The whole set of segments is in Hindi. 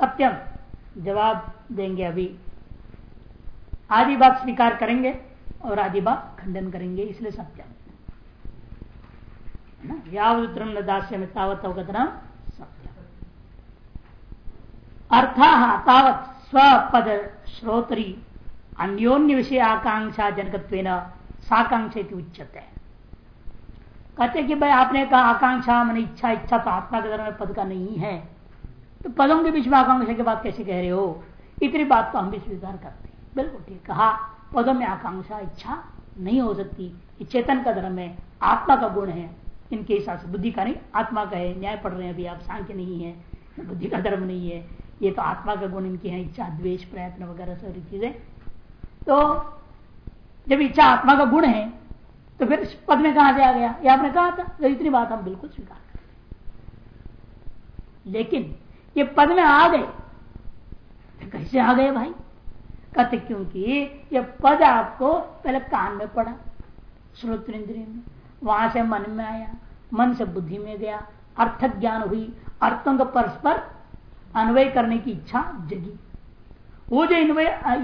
सत्यम। जवाब देंगे अभी। आदि बात स्वीकार करेंगे और आदि बात खंडन करेंगे, इसलिए सत्यम। यावत्रम न? दास्य में तावत अवगतना सत्यम। अर्था तावत स्वपद श्रोत्री अन्योन्य विषय आकांक्षा जनकत्व साकांक्षा उच्चते कहते कि भाई आपने कहा आकांक्षा, मन इच्छा इच्छा तो आत्मा के धर्म पद का नहीं है। तो पदों के बीच में आकांक्षा की बात कैसे कह रहे हो? इतनी बात तो हम भी स्वीकार करते हैं। बिल्कुल ठीक कहा। पदों में आकांक्षा, इच्छा नहीं हो सकती। ये चेतन का धर्म है, आत्मा का गुण है। इनके हिसाब से बुद्धि का नहीं, आत्मा का है। न्याय पढ़ रहे हैं अभी आप, सांख्य नहीं है, बुद्धि का धर्म नहीं है। ये तो आत्मा का गुण इनके है, इच्छा, द्वेष, प्रयत्न वगैरह सारी चीज़ें। तो जब इच्छा, आत्मा का गुण है तो फिर पद में कहा से आ गया? ये आपने कहा था तो इतनी बात हम बिल्कुल स्वीकार करें लेकिन ये पद में आ गए। कैसे आ गए भाई? कहते, क्योंकि ये पद आपको पहले कान में पड़ा श्रोत इंद्रिय में। वहाँ से मन में आया, मन से बुद्धि में गया, अर्थ ज्ञान हुई, अर्थों को परस्पर अन्वय करने की इच्छा जगी। वो जो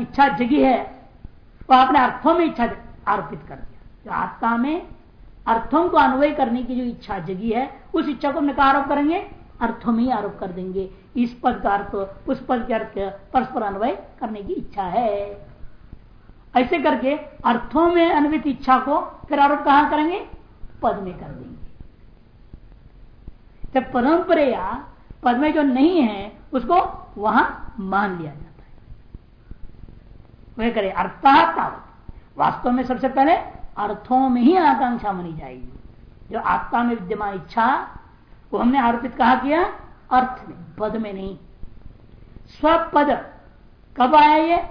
इच्छा जगी है, वो आपने अर्थों में इच्छा आरोपित कर दिया। जो आत्मा में अर्थों को अन्वय करने की जो इच्छा जगी है, उस इच्छा को हमने आरोप करेंगे अर्थों में ही आरोप कर देंगे। इस पद का अर्थ, उस पद के अर्थ परस्पर अन्वय करने की इच्छा है। ऐसे करके अर्थों में अन्वित इच्छा को फिर आरोप कहाँ करेंगे? पद में कर देंगे। जब परंपरा पद में जो नहीं है, उसको वहाँ मान लिया जाता है। वह करे अर्थात वास्तव में सबसे पहले अर्थों में ही आकांक्षा मानी जाएगी। जो आत्मा में विद्यमान इच्छा वो हमने आरोपित कहा किया? अर्थ में, पद में नहीं। स्वपद, कब आया ये?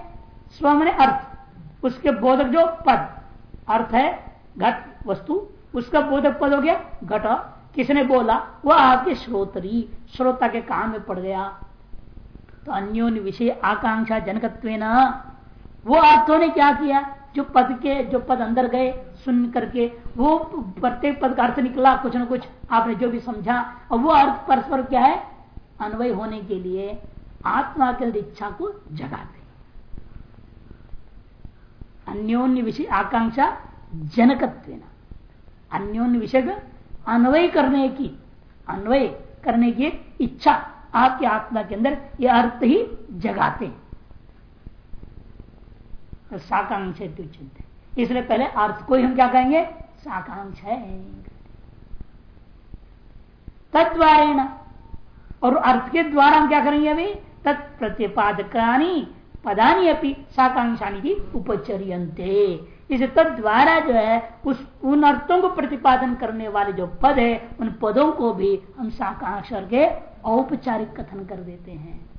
स्व मैंने अर्थ। उसके बोधक जो? पद। अर्थ है घट, वस्तु। उसका बोधक पद हो गया? घट। किसने बोला? वह आपके श्रोतरी, श्रोता के काम में पड़ गया। तो अन्योन विषय आकांक्षा जनकत्व वो अर्थों ने क्या किया? जो पद के, जो पद अंदर गए, सुन करके, वो प्रत्येक पद का अर्थ निकला, कुछ ना कुछ आपने जो भी समझा। और वो अर्थ परस्पर क्या है? अन्वय होने के लिए आत्मा के अंदर इच्छा को जगाते अन्योन्य विषय आकांक्षा जनकत्व अन्योन्य विषय अन्वय करने की, अन्वय करने की इच्छा आपकी आत्मा के अंदर ये अर्थ ही जगाते तो साकांक्ष इसलिए पहले अर्थ को ही हम क्या कहेंगे? साकांक्ष है। तत्वारेण। और अर्थ के द्वारा हम क्या करेंगे अभी? तत्प्रतिपादकानी पदानी अपनी साकांक्षानी की उपचर्यंते इसे तद द्वारा जो है, उस उन अर्थों को प्रतिपादन करने वाले जो पद है, उन पदों को भी हम साकांक्षर के औपचारिक कथन कर देते हैं।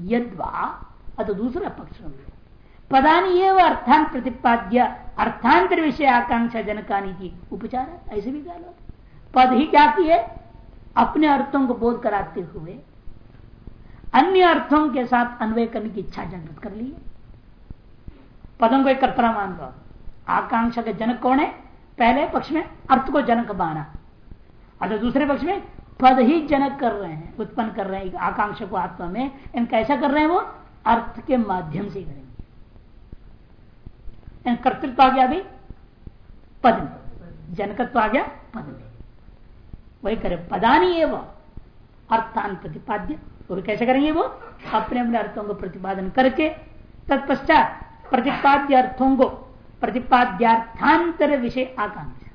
यद्वा, अतो दूसरा पक्ष पदानी एवं अर्थान प्रतिपाद्य अर्थांतर विषय आकांक्षा जनकानी की उपचार है ऐसे भी कह लो पद ही क्या किए? अपने अर्थों को बोध कराते हुए, अन्य अर्थों के साथ अन्वय करने की इच्छा जागृत कर ली पदों को एक कर्ता मान लो। आकांक्षा के जनक कौन है? पहले पक्ष में अर्थ को जनक माना। अच्छा दूसरे पक्ष में पद ही जनक कर रहे हैं, उत्पन्न कर रहे हैं आकांक्षा को आत्मा में इन कैसा कर रहे हैं वो अर्थ के माध्यम से करेंगे। कर्तृत्व आ गया पद में जनकत्व आ गया पद में वही करे पदानी एवं अर्थान प्रतिपाद्य। वो कैसे करेंगे वो? अपने अपने अर्थों को प्रतिपादन करके, तत्पश्चात प्रतिपाद्य अर्थों को, प्रतिपाद्यार्थांतर विषय आकांक्षा।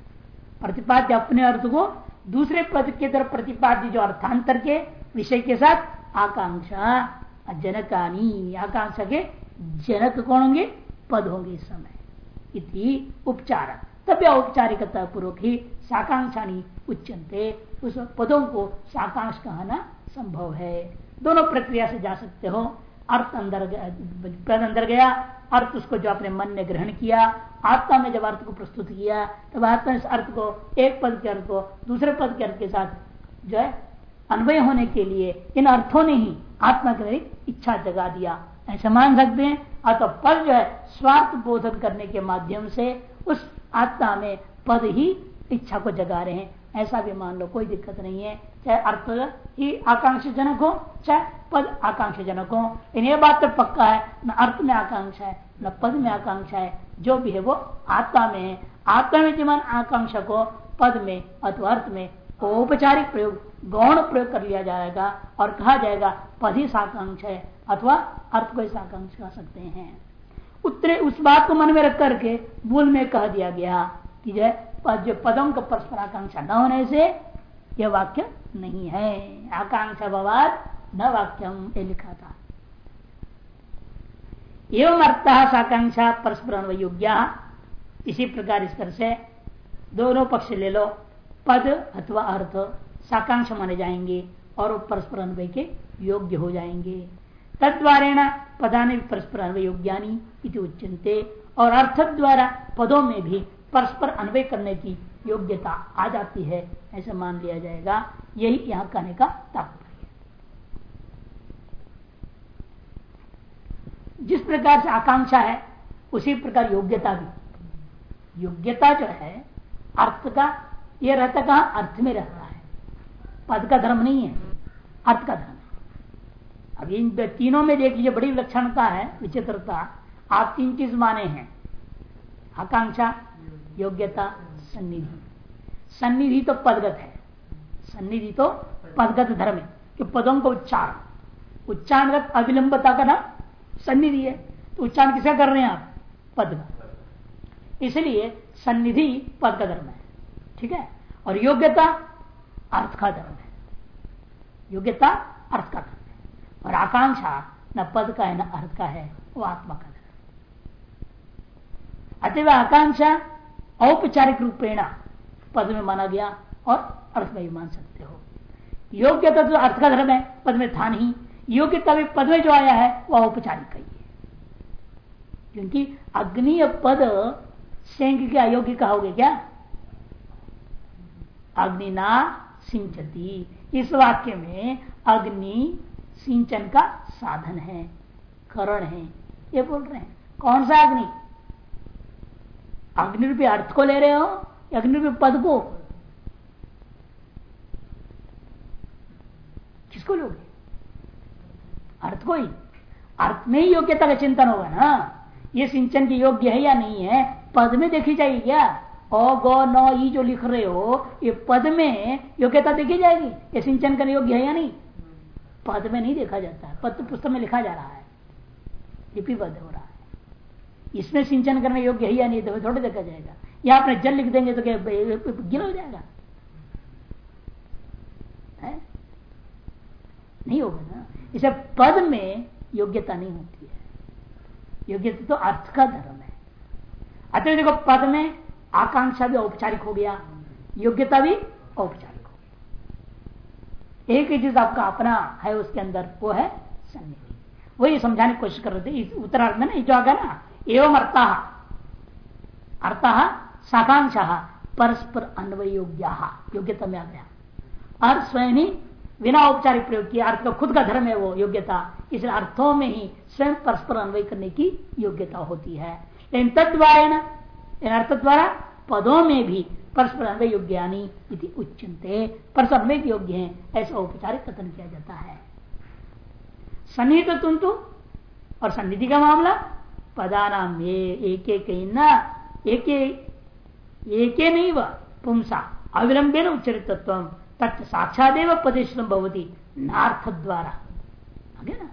प्रतिपाद्य अपने अर्थ को, दूसरे पद के तरफ़ प्रतिपाद्य जो अर्थांतर के विषय के साथ आकांक्षा, जनकानी, आकांक्षा के जनक कौन होंगे? पद होंगे इस समय। इति उपचार। तब औपचारिकता पूर्वक ही साकांक्षा उच्चनते उस पदों को साकांक्ष कहना संभव है। दोनों प्रक्रिया से जा सकते हो। अर्थ अंदर पद अंदर गया अर्थ उसको जो अपने मन ने ग्रहण किया, आत्मा में जब अर्थ को प्रस्तुत किया, तब आत्मा इस अर्थ को, एक पद के अर्थ को, दूसरे पद के अर्थ के साथ जो है, अन्वय होने के लिए इन अर्थों ने ही आत्मा के इच्छा जगा दिया। ऐसे मान सकते हैं। अतः पद जो है, स्वार्थ बोधन करने के माध्यम से उस आत्मा में पद ही इच्छा को जगा रहे हैं। ऐसा भी मान लो, कोई दिक्कत नहीं है। चाहे अर्थ ही आकांक्षा जनक हो, चाहे पद आकांक्षा जनक हो। इन ये बात तो पक्का है, न अर्थ में आकांक्षा है, न पद में आकांक्षा है। जो भी है वो आत्मा में है। आत्मा में जिमान आकांक्षा को पद में अथवा अर्थ में औपचारिक प्रयोग, गौण प्रयोग कर लिया जाएगा और कहा जाएगा पद ही साकांक्षा है, अथवा अर्थ को साकांक्षा कह सकते हैं। उत्तरे उस बात को मन में रख करके मूल में कह दिया गया कि जो जो पदों का परस्पर आकांक्षा न होने से यह वाक्य नहीं है। आकांक्षा बवाद न वाक्यम, ये लिखा था। एवं अर्थ साकांक्षा परस्पर योग्य इसी प्रकार इस तरह से दोनों पक्ष ले लो। पद अथवा अर्थ साकांक्ष माने जाएँगे और वो परस्पर अन्वय के योग्य हो जाएँगे। तद्वारेण पदाने परस्पर अन्वय योग्यानी उच्चनते और अर्थ द्वारा पदों में भी परस्पर अन्वय करने की योग्यता आ जाती है, ऐसे मान लिया जाएगा। यही यहाँ कहने का तात्पर्य जिस प्रकार से आकांक्षा है, उसी प्रकार योग्यता भी। योग्यता जो है, अर्थ का यह रहता कहा? अर्थ में रहता है। पद का धर्म नहीं है। अर्थ का धर्म अब इन तीनों में देख लीजिए, बड़ी विलक्षणता है, विचित्रता। आप तीन चीज़ माने हैं? आकांक्षा, योग्यता, सन्निधि। सन्निधि तो पदगत है। सन्निधि तो पदगत धर्म है। कि पदों का उच्चारण। उच्चारणगत अविलंबता का नाम सन्निधि है। तो उच्चारण किसे कर रहे हैं आप? पद का। इसलिए सन्निधि पद का धर्म है। ठीक है? और योग्यता अर्थ का धर्म है। योग्यता अर्थ का धर्म है। और आकांक्षा न पद का है, न अर्थ का है, वो आत्मा का धर्म अतव आकांक्षा औपचारिक रूपेण पद में माना गया और अर्थ में भी मान सकते हो। योग्यता तो अर्थ का धर्म है, पद में था नहीं। योग्यता भी पद में जो आया है, वह औपचारिक का ही है। क्योंकि अग्नि पद सेंग के अयोग्य कहोगे क्या? अग्निना सिंचती। इस वाक्य में अग्नि सिंचन का साधन है, करण है। ये बोल रहे हैं। कौन सा अग्नि? अग्नि रूपी अर्थ को ले रहे हो? अग्नि रूपी पद को? किसको लोगे? अर्थ को ही। अर्थ में ही योग्यता का चिंतन होगा ना। ये सिंचन की योग्य है या नहीं है? पद में देखी जाएगी क्या? ओ गो नो ई जो लिख रहे हो, ये पद में योग्यता देखी जाएगी? ये सिंचन करने योग्य है या नहीं? पद में नहीं देखा जाता है। पद तो पुस्तक में लिखा जा रहा है। लिपिबद्ध हो रहा है। इसमें सिंचन करने योग्य है या नहीं तो थोड़ा देखा जाएगा। या आपने जल लिख देंगे तो क्या गिला हो जाएगा? है? नहीं होगा ना? इसे पद में योग्यता नहीं होती है। योग्यता तो अर्थ का धर्म है। अतः देखो, पद में आकांक्षा भी औपचारिक हो गया, योग्यता भी औपचारिक हो गया। एक ही चीज़ आपका अपना है, उसके अंदर वो है सन्निधि। वही समझाने की कोशिश कर रहे थे, इस उत्तरार्थ में ना जो आगा ना, एवं अर्थ अर्थ साकांक्षा, परस्पर अन्वय योग्य योग्यता में आ गया। और स्वयं ही बिना औपचारिक प्रयोग किया अर्थ का खुद का धर्म है वो, योग्यता, इसलिए अर्थों में ही स्वयं परस्पर अन्वय करने की योग्यता होती है। लेकिन तद्वारा इन अर्थ द्वारा पदों में भी परस्पर योग्यानी उच्चनते परस्पर अन्वय योग्य है, ऐसा औपचारिक कथन किया जाता है। सन्निहित तुंतु और सन्निधि का मामला पदानाम ये एक एक न एक एक नहीं व, पुंसा, अविलंबेन उच्चरित तत्व साक्षादेव पदेश्रम भवती नार्थ द्वारा ना?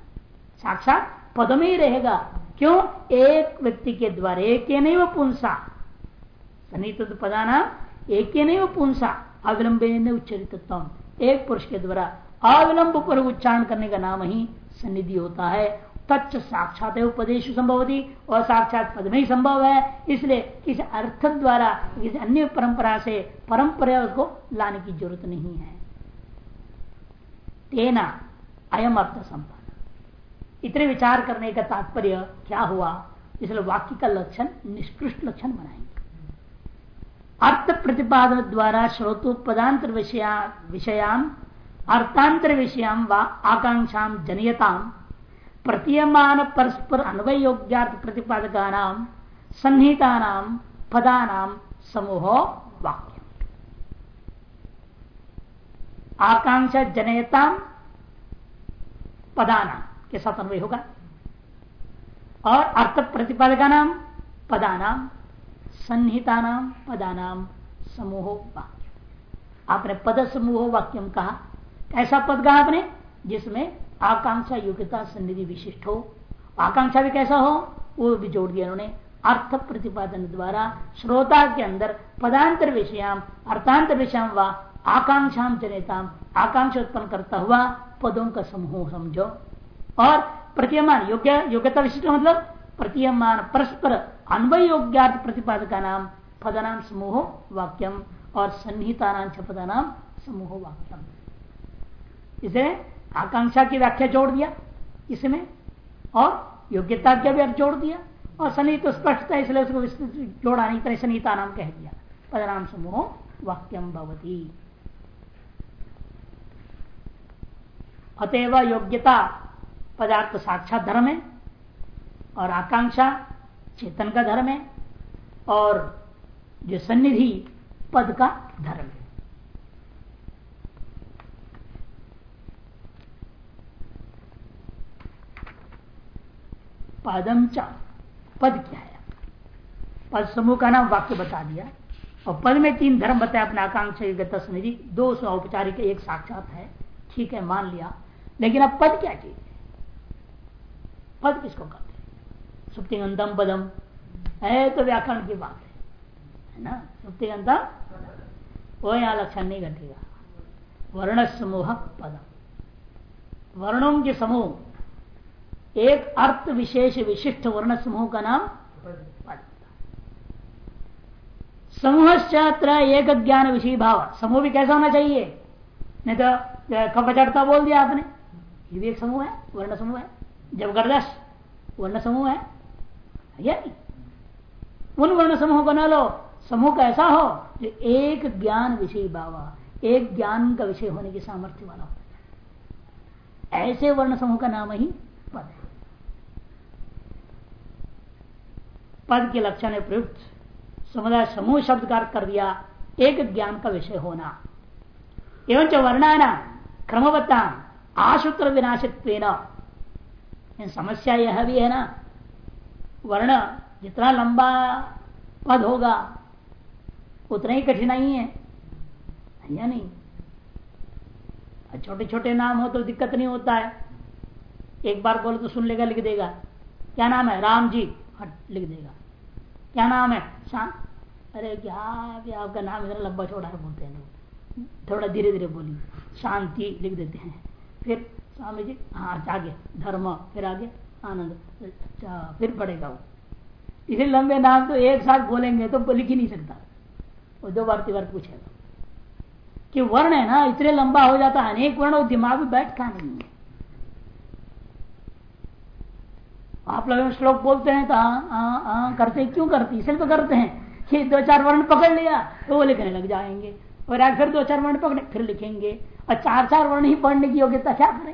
साक्षात पद में ही रहेगा। क्यों? एक व्यक्ति के द्वारा, एक नहीं, वो पुंसा। सन्निहित पदानाम एक नहीं, वो पुंसा। अविलंबेन उच्चरित एक पुरुष के द्वारा अविलंब पर उच्चारण करने का नाम ही सन्निधि होता है। तच्च साक्षात उपदेश संभव थी और साक्षात पद में ही संभव है। इसलिए किसी अर्थ द्वारा, किसी अन्य परंपरा से, परंपरा को लाने की ज़रूरत नहीं है। तेना, अयम अर्थ संपन्न इतने विचार करने का तात्पर्य क्या हुआ? इसलिए वाक्य का लक्षण निष्कृष्ट लक्षण बनाएँगे। अर्थ प्रतिपादन द्वारा श्रोतोपदांतर विषयाम, अर्थांतर विषयाम व आकांक्षा जनयताम, प्रतीयमान परस्पर अन्वय योग्यार्थ प्रतिपादक नाम संहिता नाम पदा नाम समूह वाक्य। आकांक्षा जनयता पदाना के साथ अन्वय होगा। और अर्थ प्रतिपादका नाम पदा पदानाम संहिता नाम पदानाम समूह वाक्य। आपने पद समूह वाक्यम कहा, ऐसा पद कहा आपने जिसमें आकांक्षा, योग्यता, सन्निधि विशिष्ट हो। आकांक्षा भी कैसा हो, वो भी जोड़ दिया उन्होंने। अर्थ प्रतिपादन द्वारा श्रोता के अंदर पदांतर विषयाम अर्थांतर विषयाम व आकांक्षा जनिताम आकांक्षा उत्पन्न करता हुआ पदों का समूह समझो। और प्रतियमान, योग्य, योग्यता विशिष्ट मतलब प्रतियमान, परस्पर अन्वय योग्यार्थ प्रतिपादका नाम पदनाम समूह वाक्यम और सन्निहिता नाम समूह वाक्यम। इसे आकांक्षा की व्याख्या जोड़ दिया इसमें और योग्यता का भी जोड़ दिया और सन्निहित तो स्पष्ट है इसलिए उसको जोड़ा नहीं तरह सन्निहिता नाम कह दिया। पदनाम समूह वाक्यम भवती। अतएव योग्यता पदार्थ साक्षात धर्म है, और आकांक्षा चेतन का धर्म है, और जो सन्निधि पद का धर्म है। पदम च पद क्या है? पद समूह का नाम वाक्य बता दिया। और पद में तीन धर्म बताया अपने आकांक्षा दो सौ औपचारिक एक साक्षात है। ठीक है, मान लिया। लेकिन अब पद क्या चीज़ है पद किसको कहते हैं? पदम। है तो व्याकरण की बात है। ना? सुप्तिगंतम वो यहाँ लक्षण नहीं घटेगा। वर्ण समूह पदम। वर्णों के समूह। एक अर्थ विशेष विशिष्ट वर्ण समूह का नाम पद। समूह एक ज्ञान विषय भाव। समूह भी कैसा होना चाहिए? नहीं तो कपचड़ता बोल दिया आपने। ये भी एक समूह है वर्ण समूह है। जब वर्ण समूह है या नहीं? उन वर्ण समूह को न लो, समूह का ऐसा हो जो एक ज्ञान विषय बाबा एक ज्ञान का विषय होने की सामर्थ्य वाला हो। ऐसे वर्ण समूह का नाम ही पद है। पद के लक्षण है प्रयुक्त। समुदाय समूह शब्द का कर दिया, एक ज्ञान का विषय होना। एवं च वर्णाना क्रमवत्ता आशुत्र विनाशित्व समस्या यह भी है ना, वर्ण जितना लंबा पद होगा, उतना ही कठिनाई है। या नहीं? छोटे छोटे नाम हो तो दिक्कत नहीं होता है। एक बार बोलो तो सुन लेगा, लिख देगा। क्या नाम है? राम जी। हट लिख देगा। क्या नाम है? शाम अरे क्या आपका नाम इतना लंबा छोड़ा है बोलते हैं लोग। थोड़ा धीरे धीरे बोलिए। शांति लिख देते हैं। फिर स्वामी जी हाँ आगे धर्म, फिर आगे, आनंद अच्छा फिर पड़ेगा वो। इसे लंबे नाम तो एक साथ बोलेंगे तो लिख ही नहीं सकता। वो दो बार, तीन बार पूछेगा। कि वर्ण है ना, इतने लंबा हो जाता है, अनेक वर्ण दिमाग में बैठता नहीं है। आप लोग श्लोक बोलते हैं तो हाँ हाँ हाँ करते क्यों करते इसलिए तो करते हैं कि दो चार वर्ण पकड़ लिया तो वो लिखने लग जाएँगे। और फिर दो चार वर्ण पकड़े, फिर लिखेंगे। और चार चार वर्ण ही पढ़ने की योग्यता क्या करें?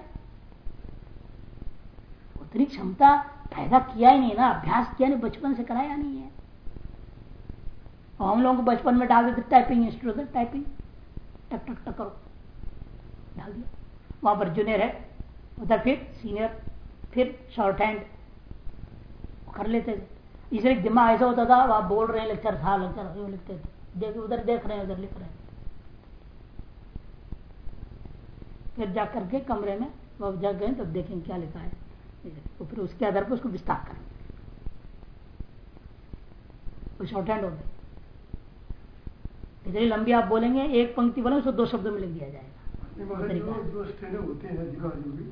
उतनी क्षमता पैदा किया ही नहीं ना, अभ्यास किया नहीं, बचपन से कराया नहीं है। और हम लोगों को बचपन में डाल देते टाइपिंग इंस्टीट्यूट टाइपिंग टक टक टक करो। डाल दिया। वहाँ पर जूनियर है। उधर फिर सीनियर फिर शॉर्ट हैंड कर लेते थे। इसलिए दिमाग ऐसा होता था, वहाँ बोल रहे हैं लेक्चर था लेक्चर लिखते थे। देख, उधर देख रहे हैं, उधर लिख रहे हैं। फिर जा करके कमरे में, वह जग गए, तब देखेंगे क्या लिखा है। तो फिर उसके आधार पर उसको विस्तार करेंगे शॉर्ट हैंड होते इतनी लंबी आप बोलेंगे एक पंक्ति बोले उसको दो शब्दों में लिख दिया जाएगा।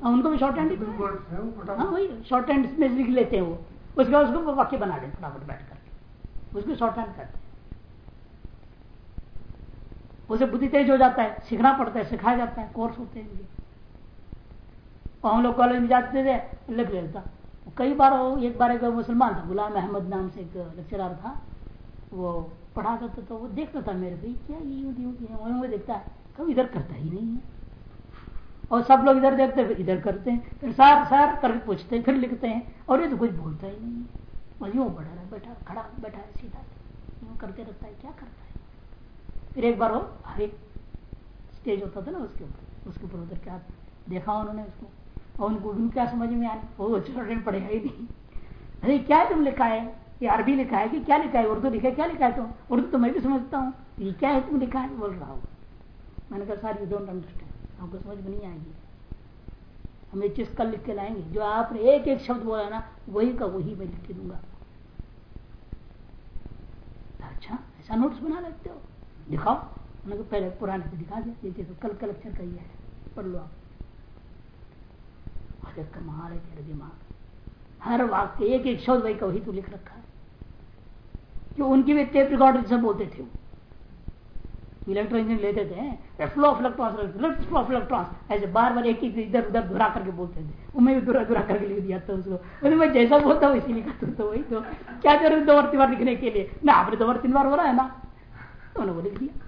हाँ, उनको भी शॉर्ट हैंड हाँ वही शॉर्ट हैंड में लिख लेते हैं वो। उसके बाद उसको वाक्य बना देते फटाफट बैठ करके उसको शॉर्ट हैंड करते हैं। उसे बुद्धि तेज हो जाता है सीखना पड़ता है सिखाया जाता है कोर्स होते हैं और हम लोग कॉलेज में जाते थे लिख लेता कई बार वो एक बार एक मुसलमान था, गुलाम अहमद नाम से एक लेक्चरार था। वो पढ़ाता था तो वो देखता था मेरे भाई क्या ये यूँ यूँ वो देखता है। कभी इधर करता ही नहीं है। और सब लोग इधर देखते हैं इधर करते हैं, फिर सार सार करके पूछते हैं, फिर लिखते हैं, और ये तो कुछ बोलता ही नहीं है। बस यूँ बढ़ा रहा बैठा, खड़ा, बैठा है सीधा। यूँ करते रहता है, क्या करता है? फिर एक बार वो एक स्टेज होता था ना उसके ऊपर उसके ऊपर उधर क्या देखा उन्होंने उसको। और उनको भी क्या समझ में आने वो छोटे पढ़ेगा ही नहीं। अरे, क्या है तुम लिखा है? ये अरबी लिखा है कि क्या लिखा है? उर्दू लिखा है, क्या लिखा है तुम? उर्दू तो मैं भी समझता हूँ। ये क्या है तुम लिखा है? बोल रहा हूँ। मैंने कहा, सर यू डोंट अंडरस्टैंड आपको समझ में नहीं आएगी। हम ये चीज़ कल लिख के लाएँगे, जो आपने एक एक शब्द बोला ना, वही का वही मैं लिख के दूँगा। अच्छा ऐसा नोट्स बना लेते हो। दिखाओ। उन्होंने पहले पुराने पे दिखा दिया। तो कल कलेक्शन का ही है। पढ़ लो आप। कमाल है तेरे दिमाग हर वाक्य एक एक शब्द वही का वही तो लिख रखा है। जो उनकी भी टेप रिकॉर्डर सब बोलते थे इलेक्ट्रॉन इंजन लेते थे flow of electrons flow of electrons ऐसे बार बार एक ही इधर उधर दुरा करके बोलते थे। वो मैं भी दुरा दुरा करके लिख दिया था उसको। बोले मैं जैसा बोलता हूँ इसी लिखा तो, तो वही तो। क्या ज़रूरत दो बार तीन बार लिखने के लिए? ना आपने दो बार तीन बार हो रहा है ना। तो उन्होंने वो लिख दिया।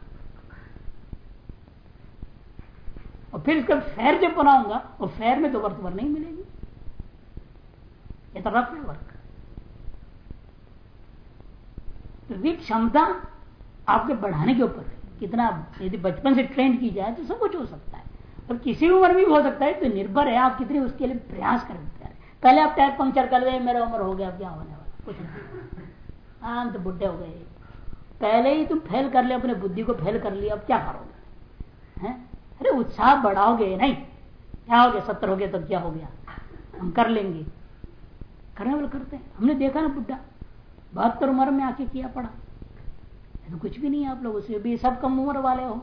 और फिर इसका फैर जब बनाऊँगा वो फैर में तो बार नहीं मिलेगी। ये तो रफ है वर्क। तो क्षमता आपके बढ़ाने के ऊपर है। कितना, यदि बचपन से ट्रेंड की जाए तो सब कुछ हो सकता है। और किसी उम्र में भी हो सकता है तो निर्भर है आप कितने उसके लिए प्रयास कर पहले आप टायर पंक्चर कर दे, मेरा उम्र हो गया, अब क्या होने वाला? कुछ नहीं। हम तो बुढ़े हो गए। पहले ही तुम फेल कर ले, अपने बुद्धि को फेल कर लिया, अब क्या करोगे? अरे उत्साह बढ़ाओगे नहीं। क्या हो गया? सत्तर हो गया तब क्या हो गया? हम कर लेंगे। करने वाले करते हैं। हमने देखा ना बुढ़ा बहत्तर उम्र में आके किया पड़ा तो कुछ भी नहीं आप लोगों से। भी सब कम उम्र वाले हो।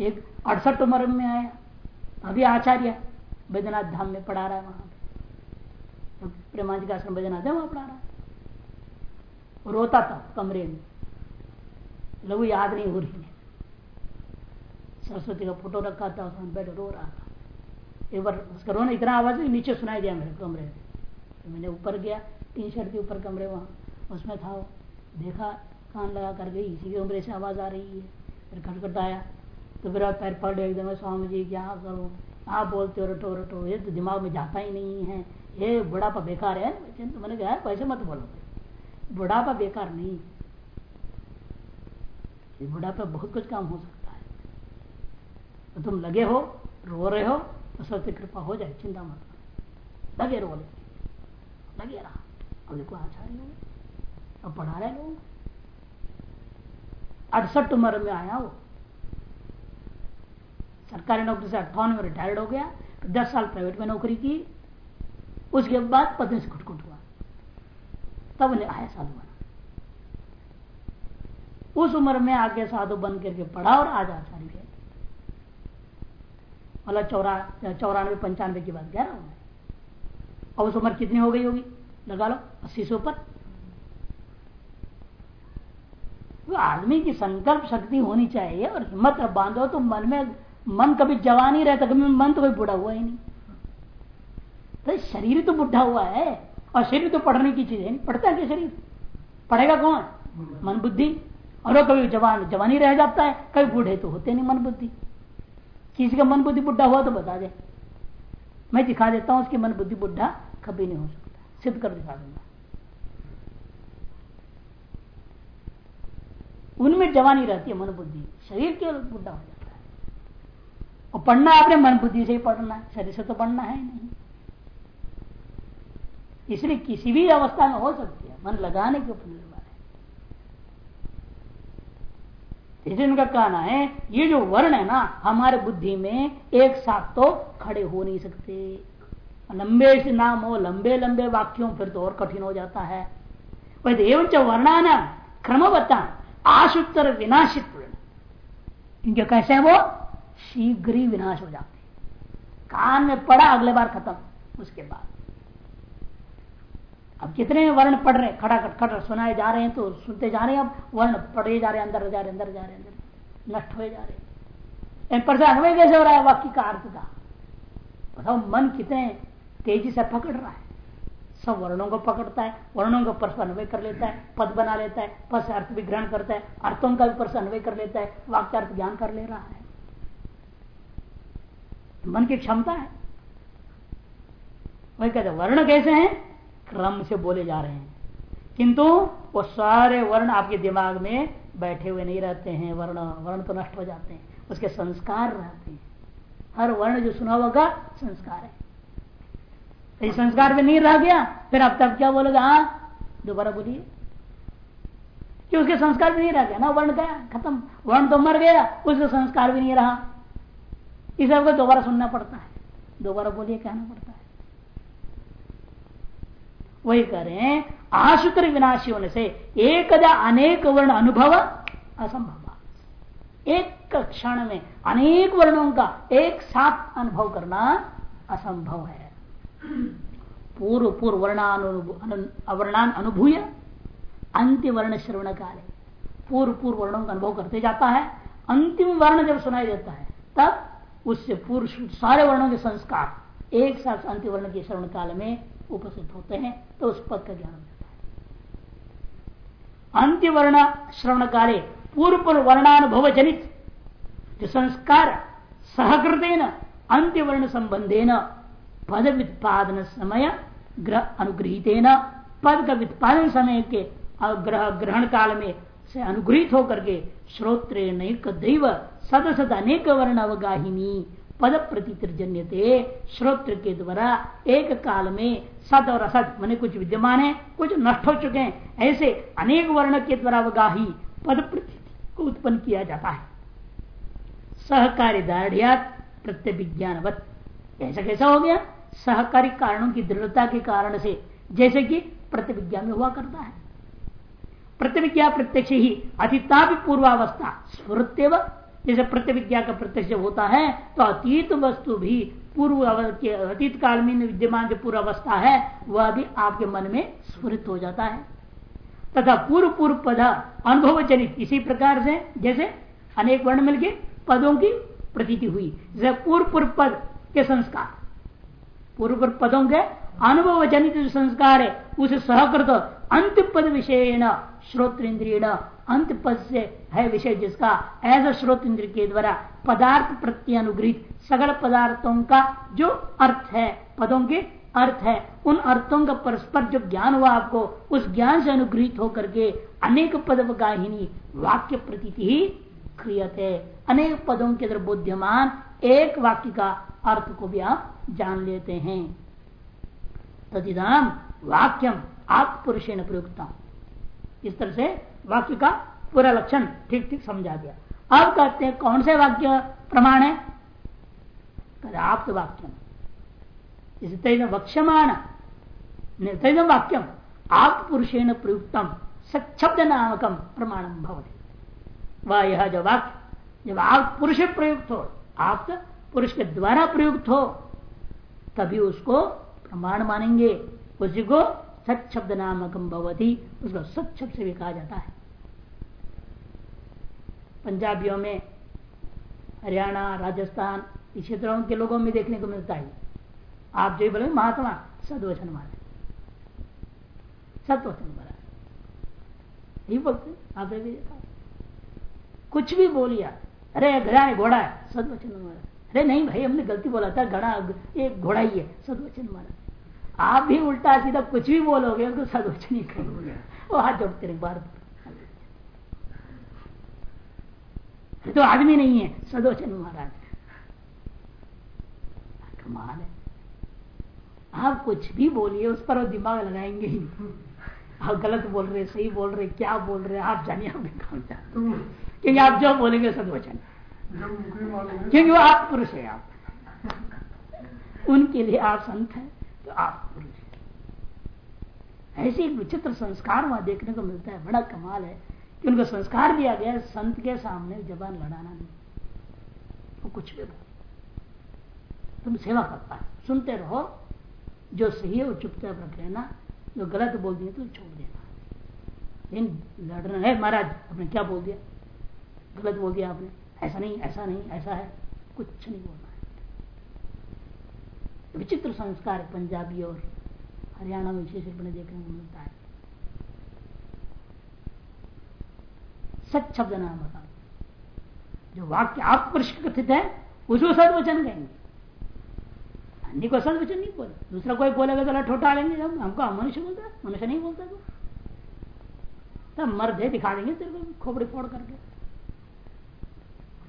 एक अड़सठ उम्र में आया। अभी आचार्य बैद्यनाथ धाम में पढ़ा रहा है वहाँ पे। प्रेमाजी का आश्रम बैद्यनाथ है, वहाँ पढ़ा रहा है। रोता था कमरे में। लघु याद नहीं हो रही है। सरस्वती का फ़ोटो रखा था, उसमें बैठ, रो रहा था। एक बार उसका रोना इतना आवाज़ नीचे सुनाई दिया मेरे कमरे में। तो मैंने ऊपर गया, तीन शर्ट के ऊपर कमरे वहाँ। उसमें था, देखा, कान लगा कर गई, इसी के उम्र से आवाज़ आ रही है। फिर खटखट आया तो फिर आप पैर पड़ एकदम, स्वामी जी, क्या करो? आप बोलते हो, रटो रटो, ये तो दिमाग में जाता ही नहीं है। ये बुढ़ापा बेकार है तो मैंने कहा पैसे मत बोलो। बुढ़ापा बेकार नहीं। बुढ़ापा बहुत कुछ काम हो सकता तो तुम लगे हो, रो रहे हो तो सबसे कृपा हो जाए, चिंता मत लगे रो ले लगे रहा। अब देखो आचार्य हो अब पढ़ा रहे लोग। अड़सठ उम्र में आया वो। सरकारी नौकरी से अट्ठावन में रिटायर्ड हो गया तो दस साल प्राइवेट में नौकरी की। उसके बाद पत्नी से खुटकुट हुआ। तब उन्हें आया साधु बना उस उम्र में आगे साधु बन करके पढ़ा और आज आचार्य है। मतलब चौरा, चौरानवे, पंचानवे की बात कह रहा हूँ और उस उम्र कितनी हो गई होगी? लगा लो, अस्सी से ऊपर। तो आदमी की संकल्प शक्ति होनी चाहिए और हिम्मत बांधो तो मन में, मन कभी जवान ही रहता कभी मन तो कभी बुढ़ा हुआ ही नहीं। तो शरीर तो बुढ़ा हुआ है, और शरीर तो पढ़ने की चीज़ है नहीं। पढ़ता है क्या शरीर? पढ़ेगा कौन? मन बुद्धि और वो कभी जवान, जवानी रह जाता है, कभी बूढ़े तो होते नहीं मन बुद्धि किसी का मन बुद्धि बुढ़ा हुआ तो बता दे। मैं दिखा देता हूँ उसकी मन बुद्धि बुढ़ा कभी नहीं हो सकता। सिद्ध कर दिखा दूँगा। उनमें जवानी रहती है मन बुद्धि। शरीर केवल बुढ़ा हो जाता है। और पढ़ना आपने, मन बुद्धि से ही पढ़ना है। शरीर से तो पढ़ना है नहीं। इसलिए किसी भी अवस्था में हो सकती है। मन लगाने के ऊपर निर्भर है इसलिए उनका कहना है, ये जो वर्ण है ना, हमारे बुद्धि में एक साथ तो खड़े हो नहीं सकते। लंबे से नाम हो लंबे लंबे वाक्यों फिर तो और कठिन हो जाता है। वैसे एवं वर्णा क्रम बता आशुत्तर विनाशित इनके कैसे है वो? शीघ्र ही विनाश हो जाते। कान में पड़ा, अगले बार खत्म, उसके बाद। अब कितने वर्ण पढ़ रहे, खड़ा खट खट सुनाए जा रहे हैं तो सुनते जा रहे हैं, अब वर्ण पढ़े जा रहे हैं, अंदर जा रहे अंदर जा रहे अंदर नष्ट हो जा रहे हैं। पर अनुभव कैसे हो रहा है वाक्य का अर्थ का बताओ मन कितने तेज़ी से पकड़ रहा है। सब वर्णों को पकड़ता है, वर्णों का परस अन्वय कर लेता है, पद बना लेता है, पद से अर्थ भी ग्रहण करता है, अर्थों का भी परस अन्वय कर लेता है, वाक्य अर्थ ज्ञान कर ले रहा है। मन की क्षमता है। वही कहते वर्ण कैसे हैं? क्रम से बोले जा रहे हैं। किंतु वो सारे वर्ण आपके दिमाग में बैठे हुए नहीं रहते हैं। वर्ण वर्ण तो नष्ट हो जाते हैं। उसके संस्कार रहते हैं। हर वर्ण जो सुना होगा, संस्कार है। यदि संस्कार में नहीं रह गया, फिर अब तब क्या बोलोगे? हाँ दोबारा बोलिए। कि उसके संस्कार भी नहीं रह गया ना, वर्ण गया खत्म। वर्ण तो मर गया, उसका संस्कार भी नहीं रहा। इस सबको दोबारा सुनना पड़ता है। दोबारा बोलिए, कहना पड़ता है। वही करें आशुतर विनाशी होने से एकदा अनेक वर्ण अनुभव असंभव एक क्षण में अनेक वर्णों का एक साथ अनुभव करना असंभव है। पूर्व पूर्व वर्णान अनुभूय, अंतिम वर्ण श्रवण काले। पूर्व पूर्व वर्णों का अनुभव करते जाता है, अंतिम वर्ण जब सुनाई देता है, तब उससे पूर्व सारे वर्णों के संस्कार एक साथ अंतिम वर्ण के श्रवण काल में उपस्थित होते हैं तो उस पद का ज्ञान हो जाता है। अंतिम वर्ण श्रवण काले पूर्व पूर्व वर्णानुभव जनित जो संस्कार सहकृत अंत्य वर्ण संबंधे न पद वित्पादन समय, ग्रह अनुग्रहित पद का वित्पादन समय के ग्रह ग्रहण काल में से अनुग्रहित होकर के श्रोत्र दैव सद अनेक वर्ण अवगाहिनी पद प्रतिजन्य श्रोत्र के द्वारा एक काल में सद और असद मैंने कुछ विद्यमान है, कुछ नष्ट हो चुके हैं। ऐसे अनेक वर्ण के द्वारा अवगाही पद प्रती को उत्पन्न किया जाता है। सहकारी दाढ़ियात प्रत्यभिज्ञानवत। ऐसा कैसा हो गया? सहकारी कारणों की दृढ़ता के कारण से, जैसे कि प्रतिविज्ञा में हुआ करता है। प्रतिविज्ञा प्रत्यक्ष ही अतीता भी पूर्वावस्था स्मृत्यव जैसे प्रतिविज्ञा का प्रत्यक्ष होता है तो अतीत वस्तु भी पूर्व अतीत काल में विद्यमान जो पूर्व अवस्था है, वह भी आपके मन में स्फुरित हो जाता है। तथा पूर्व पूर्व पद अनुभव जनित इसी प्रकार से, जैसे अनेक वर्ण मिलके पदों की प्रतीति हुई। जैसे पूर्व पूर्व पद के संस्कार। पूर्व पूर्व पदों के अनुभव जनित जो संस्कार है, उसे सहकृत अंत पद विषय श्रोत्र इंद्रिय अंत पद से है विषय जिसका ऐसा श्रोत इंद्र के द्वारा पदार्थ प्रति अनुग्रहित सगल पदार्थों का जो अर्थ है, पदों के अर्थ है, उन अर्थों का परस्पर जो ज्ञान हुआ आपको, उस ज्ञान से अनुग्रहित होकर के अनेक पद गाहिनी वाक्य प्रती ही क्रियते। अनेक पदों के अंदर बुद्धिमान एक वाक्य का अर्थ को भी आप जान लेते हैं। तदिदाम वाक्यम आप पुरुषेण प्रयुक्ता इस तरह से वाक्य का पूरा लक्षण ठीक ठीक समझा दिया अब कहते हैं, कौन से वाक्य प्रमाण है? आप तो वाक्यम वक्ष्यमाण तेज वाक्यम, आप पुरुषेण प्रयुक्तम, सच्छब्द नामकम प्रमाणम भवती। वह यह जो वाक्य, जब आप पुरुष प्रयुक्त हो, आप तो पुरुष के द्वारा प्रयुक्त हो, तभी उसको प्रमाण मानेंगे, उसी को सच शब्द नामकम भवती, उसको सच शब्द से भी कहा जाता है। पंजाबियों में हरियाणा, राजस्थान, इस क्षेत्रों के लोगों में देखने को मिलता है। आप जो बोले महात्मा, सदवचन मारे सतवचन मारा यही बोलते आप भी देखा। कुछ भी बोलिया, अरे, घड़ा है, घोड़ा है, सदवचन मारा अरे, नहीं भाई, हमने गलती बोला था, घड़ा, एक घोड़ा ही है, सदवचन मारा आप भी उल्टा सीधा कुछ भी बोलोगे तो सदवचन ही करोगे। वो हाथ जोड़ते रहे, बार तो आदमी नहीं है सदोचन महाराज। कमाल है। आप कुछ भी बोलिए, उस पर वो दिमाग लगाएँगे ही आप गलत बोल रहे, सही बोल रहे, क्या बोल रहे, आप जानिए आप काम चाहते क्योंकि आप जो बोलेंगे सदवचन क्योंकि वो आप पुरुष है आप। उनके लिए आप संत हैं। तो आप पुरुष ऐसे एक विचित्र संस्कार वहाँ देखने को मिलता है, बड़ा कमाल है कि उनको संस्कार दिया गया संत के सामने जबान लड़ाना नहीं। वो कुछ भी बोल। तुम सेवा करता है सुनते रहो, जो सही है वो चुपचाप रख लेना, जो गलत बोल दिए तो छोड़ देना। लेकिन लड़ना है महाराज, आपने क्या बोल दिया? गलत बोल दिया आपने। ऐसा नहीं ऐसा नहीं, ऐसा है। कुछ नहीं बोलना। है विचित्र संस्कार पंजाबी और हरियाणा में विशेष रूप में देखने को मिलता है। सच शब्द नाम बता जो वाक्य आप पुरुष कथित है उसको सदवचन कहेंगे। अन्य को सदवचन नहीं बोले। दूसरा कोई बोलेगा तो ठोटा लेंगे जब हमको मनुष्य बोलता है, मनुष्य नहीं बोलता तो। तब मर्द है, दिखा देंगे तेरे को, खोपड़ी फोड़ करके।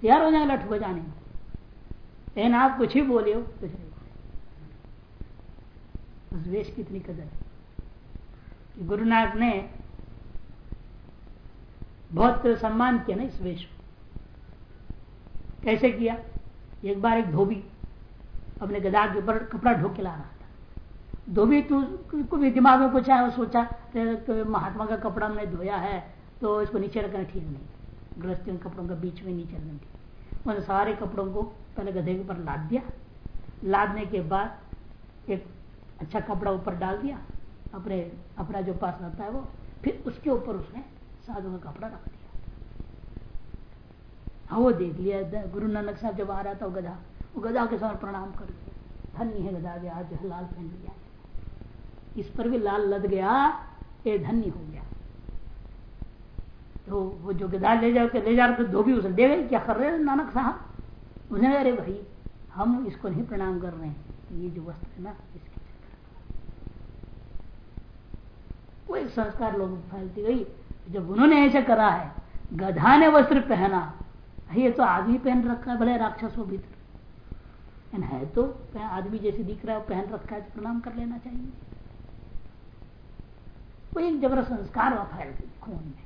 तैयार हो जाएगा लठ बजाने लेकिन आप कुछ ही बोले हो कुछ नहीं। उस वेश की इतनी कदर है गुरु नानक ने बहुत सम्मान किया ना इस वेश को। कैसे किया? एक बार एक धोबी अपने गदा के ऊपर कपड़ा ढोक ला रहा था। धोबी तो को भी दिमाग में कुछ आया सोचा तो महात्मा का कपड़ा हमने धोया है तो इसको नीचे रखना ठीक नहीं। गृहस्थियों कपड़ों का बीच में नीचे रखना ठीक। सारे कपड़ों को पहले गधे के ऊपर लाद दिया। लादने के बाद एक अच्छा कपड़ा ऊपर डाल दिया, अपने, अपना जो पास रहता है वो, फिर उसके ऊपर उसने साधु का कपड़ा रख दिया। हाँ वो देख लिया गुरु नानक साहब जब आ रहा था वो गधा वो गधा के समय प्रणाम कर दिया। धन्य है गधा गया आज लाल पहन लिया इस पर भी लाल लद गया, ये धन्य हो गया। तो वो जो गधा ले जाओ ले जा रहे थे, धोबी उसे दे गए, क्या कर रहे नानक साहब? उन्हें अरे भाई, हम इसको नहीं प्रणाम कर रहे हैं, ये जो वस्त्र है ना, इसके एक संस्कार लोग फैलती गई। जब उन्होंने ऐसा करा है गधा ने वस्त्र पहना ये तो आदमी पहन रखा है, भले राक्षस हो भीतर। है तो आदमी जैसे दिख रहा है पहन रखा है तो प्रणाम कर लेना चाहिए। वो एक जबर संस्कार वहाँ फैल गई खून में।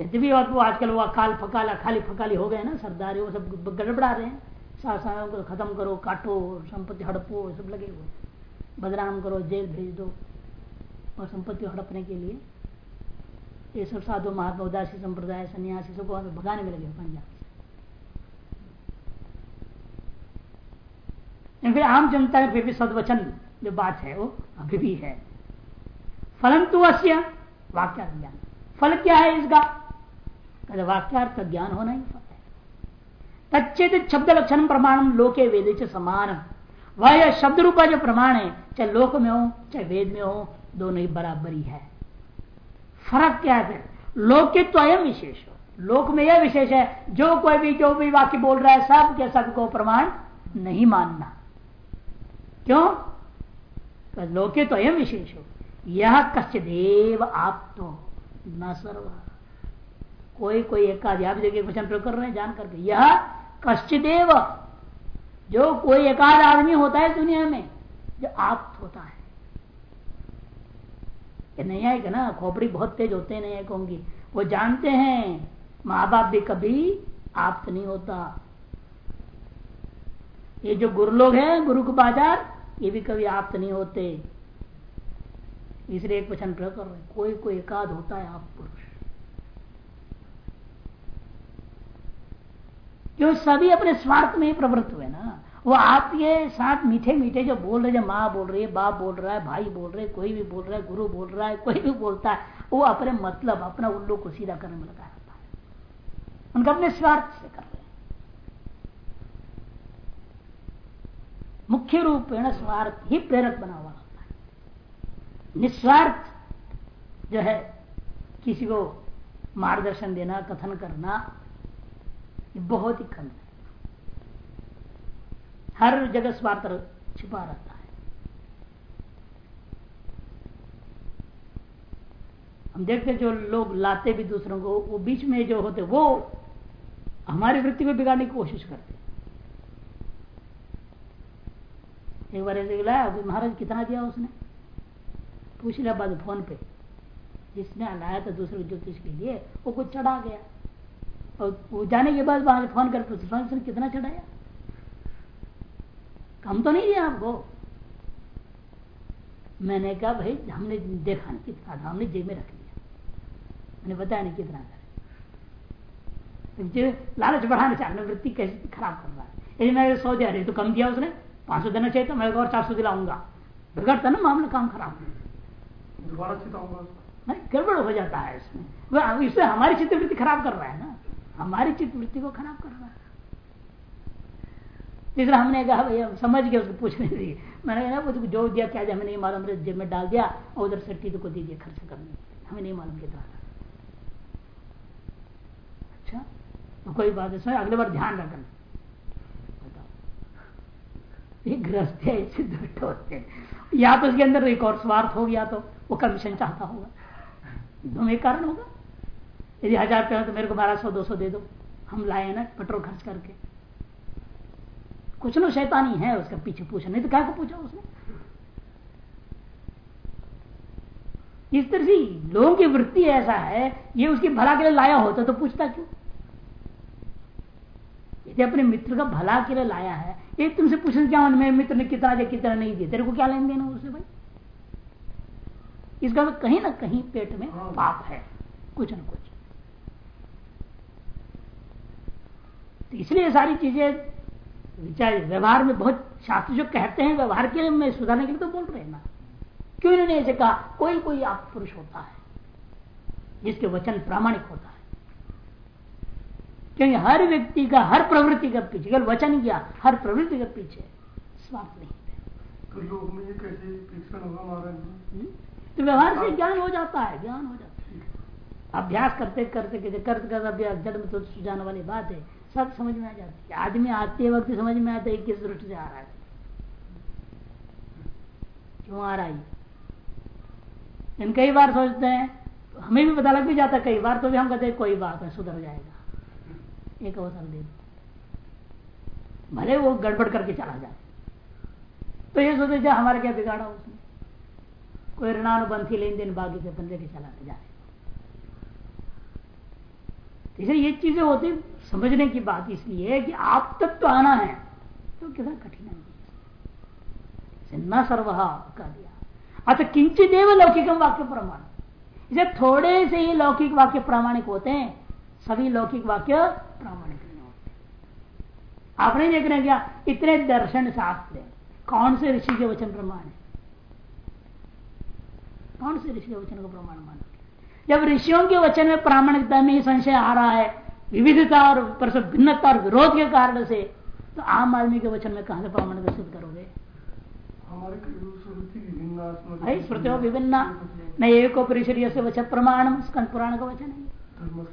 यद्यपि वो आजकल वो अकाल फकाला खाली फकाली हो गए ना, सरदारी, वो सब गड़बड़ा रहे हैं। शासनों को खत्म करो, काटो, संपत्ति हड़पो, सब लगे हुए बदनाम करो, जेल भेज दो और संपत्ति हड़पने के लिए ये सब साधु महात्मा, उदासी संप्रदाय, सन्यासी सबको भगाने में लगे पंजाब से। फिर आम जनता में फिर भी सदवचन जो बात है, वो अभी भी है। फलम तो अश्य वाक्या ज्ञान फल क्या है इसका? कहते वाक्यार्थ ज्ञान होना ही फल है। तच्चेत शब्द लक्षण प्रमाण लोके वेद समान। वह यह शब्द रूपा जो प्रमाण है, चाहे लोक में हो, चाहे वेद में हो, दोनों ही बराबरी है फ़र्क क्या है लोकित्व अयम विशेष हो। लोक में यह विशेष है, जो कोई भी, जो भी वाक्य बोल रहा है, सब के सबको प्रमाण नहीं मानना। क्यों? तो लोके तो अयम विशेष हो। यह कश्चिदेव आप तो न सर्व। कोई कोई एक आप जगह क्वेश्चन प्रयोग कर रहे हैं, जान करके। यह कश्चिदेव जो कोई एकाध आदमी होता है दुनिया में, जो आप होता है। ये नहीं आएगा ना, खोपड़ी बहुत तेज होते हैं नहीं होंगी वो जानते हैं माँ बाप भी कभी आप नहीं होता। ये जो गुरु लोग हैं, गुरु के बाज़ार, ये भी कभी आप नहीं होते। इसलिए एक वचन प्रयोग कर रहे कोई कोई एकाद होता है आप पुरुष। क्यों सभी अपने स्वार्थ में ही प्रवृत्त हुए ना, वो आपके साथ मीठे मीठे जो बोल रहे, जो माँ बोल रही है, बाप बोल रहा है, भाई बोल रहे, कोई भी बोल रहा है, गुरु बोल रहा है, कोई भी बोलता है, वो अपने मतलब अपना उल्लू को सीधा करने में लगा रहता है। उनका अपने स्वार्थ से कर रहे हैं। मुख्य रूप में स्वार्थ ही प्रेरक बना हुआ होता है। निस्वार्थ जो है, किसी को मार्गदर्शन देना, कथन करना बहुत ही कम है। हर जगह स्वार्थ छिपा रहता है। हम देखते जो लोग लाते भी दूसरों को, वो बीच में जो होते, वो हमारी वृत्ति को बिगाड़ने की कोशिश करते एक बार ऐसे लाया महाराज कितना दिया उसने? पूछ लिया बाद फ़ोन पे। जिसने लाया था दूसरे ज्योतिष के लिए, वो कुछ चढ़ा गया। और वो जाने के बाद फ़ोन कर पूछ कितना चढ़ाया? हम तो नहीं दिया आपको? मैंने कहा भाई हमने देखा नहीं कितना था हमने जेब में रख लिया। मैंने बताया नहीं कितना था लालच बढ़ाना चाहिए वृत्ति कैसे खराब कर रहा है। यदि मैं सौ दिया रही तो कम दिया उसने पाँच सौ देना चाहिए तो मैं और चार सौ दिलाऊँगा। बिगड़ता ना मामला काम खराब नहीं गड़बड़ हो जाता है इसमें। वह इसमें हमारी चित्तवृत्ति खराब कर रहा है ना। हमारी चित्तवृत्ति को खराब कर रहा है। तीसरा हमने कहा, भैया, समझ गया उसको पूछने दी मैंने कहा वो जो दिया, क्या दिया हमें नहीं मालूम जेब में डाल दिया और उधर से टीतू को दीजिए खर्च करने हमें नहीं मालूम कितना अच्छा तो कोई बात है अगले बार ध्यान रखना। ये ग्रस्त है ऐसे दुष्ट होते या तो उसके अंदर एक और स्वार्थ हो गया तो वो कमीशन चाहता होगा। दोनों कारण होगा। यदि हज़ार रुपया तो मेरे को बारह सौ दो सौ दे दो। हम लाए ना पेट्रोल खर्च करके। कुछ ना शैतानी है उसका पीछे पूछा। नहीं तो क्या को पूछा उसने? इस तरह से लोगों की वृत्ति ऐसा है ये उसकी भला के लिए लाया होता तो पूछता क्यों? यदि अपने मित्र का भला के लिए लाया है एक तुमसे पूछने क्या मेरे मित्र ने कितना दिया कितना नहीं दिया तेरे को क्या लेन देना उससे भाई? इसका तो कहीं ना कहीं पेट में हाँ। पाप है। कुछ न कुछ। तो इसलिए सारी चीज़ें विचार व्यवहार में बहुत शास्त्र जो कहते हैं व्यवहार के लिए मैं सुधारने के लिए तो बोल रहे हैं ना। क्यों इन्होंने ऐसे कहा? कोई कोई आप पुरुष होता है जिसके वचन प्रामाणिक होता है। क्योंकि हर व्यक्ति का हर प्रवृत्ति का पीछे केवल वचन किया हर प्रवृत्ति के पीछे स्वार्थ नहीं है। तो लोग में कैसे होगा महाराज हम्म? तो व्यवहार से ज्ञान हो जाता है ज्ञान हो जाता है। अभ्यास करते करते करते करते करते अभ्यास जड़ में तो सुझाने वाली बात है। सब समझ में आ जाती है आदमी आते वक्त समझ में आता है किस दृष्टि से आ रहा है। क्यों आ रहा है इन कई बार सोचते हैं तो हमें भी पता लग भी जाता कई बार तो भी हम कहते हैं, कोई बात है सुधर जाएगा। एक अवसर दे भले वो गड़बड़ करके चला जाए। तो ये सोचते जा, हमारे क्या बिगाड़ा उसने? कोई ऋणानुबंधी लेन देन बागी के बंदे के चला जाए इसलिए ये चीज़ें होती समझने की बात इसलिए है कि आप तक तो आना है। तो कितना कठिन है? न सर्व कर दिया। अतः किंचित एवं लौकिक वाक्य प्रमाण। इसे थोड़े से ही लौकिक वाक्य प्रामाणिक होते हैं। सभी लौकिक वाक्य प्रामाणिक नहीं होते। आपने देख रहे क्या? इतने दर्शन शास्त्र कौन से ऋषि के वचन प्रमाण है? कौन से ऋषि के वचन का प्रमाण मान जब ऋषियों के वचन में प्रामाणिकता में ही संशय आ रहा है विविधता और भिन्नता और विरोध के कारण से तो आम आदमी के वचन में कहाँ से प्रामाणिक सिद्ध करोगे? विभिन्न। न एक परिचर्य से वचन प्रमाण स्कंद पुराण का वचन है।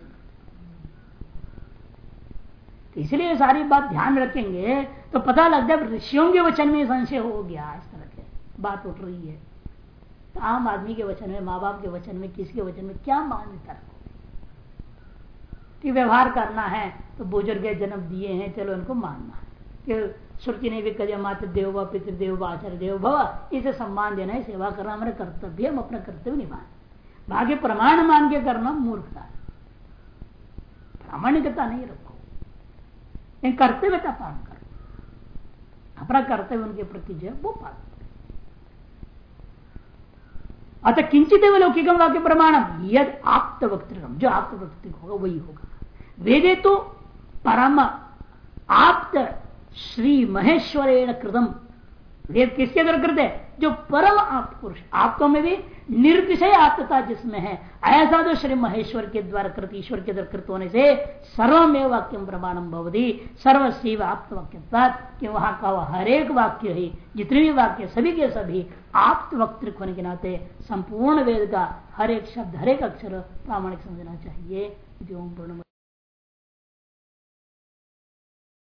तो इसलिए सारी बात ध्यान में रखेंगे तो पता लग जाए ऋषियों के वचन में संशय हो गया इस तरह के बात उठ रही है। तो आम आदमी के वचन में माँ बाप के वचन में किसके वचन में क्या मान्यता रखो कि व्यवहार करना है तो बुज़ुर्ग जन्म दिए हैं, चलो इनको मानना है। कि श्रुति ने भी कहे मात्र देव व पितृदेव आचार्य देव भव, इसे सम्मान देना है, सेवा करना हमारे कर्तव्य हम अपना कर्तव्य निभाए। भाग्य प्रमाण मान के करना मूर्खता है। प्रामाणिकता नहीं रखो। इन कर्तव्यता पालन करो। अपना कर्तव्य उनके प्रति जो है, वो पालन अतः किंचित लौकिकम वाक्य प्रमाणम यद आप्त वक्तृकम जो आप्त वक्तृक होगा, वही होगा। वेदे तो परम आप्त श्री महेश्वरेण कृतम। वेद किसके द्वारा कृत है? जो परम आप पुरुष, आपको में भी निर्दिशय आत्मता जिसमें है ऐसा तो श्री महेश्वर के द्वारा कृत, ईश्वर के द्वारा कृत होने से सर्वमेव वाक्यम प्रमाणम भवदी सर्वस्व आप्त वाक्य कि वहाँ का वह हरेक वाक्य ही, जितने भी वाक्य सभी के सभी आप्त वक्तृक होने के नाते संपूर्ण वेद का हर एक शब्द, हरेक अक्षर प्रामाणिक समझना चाहिए।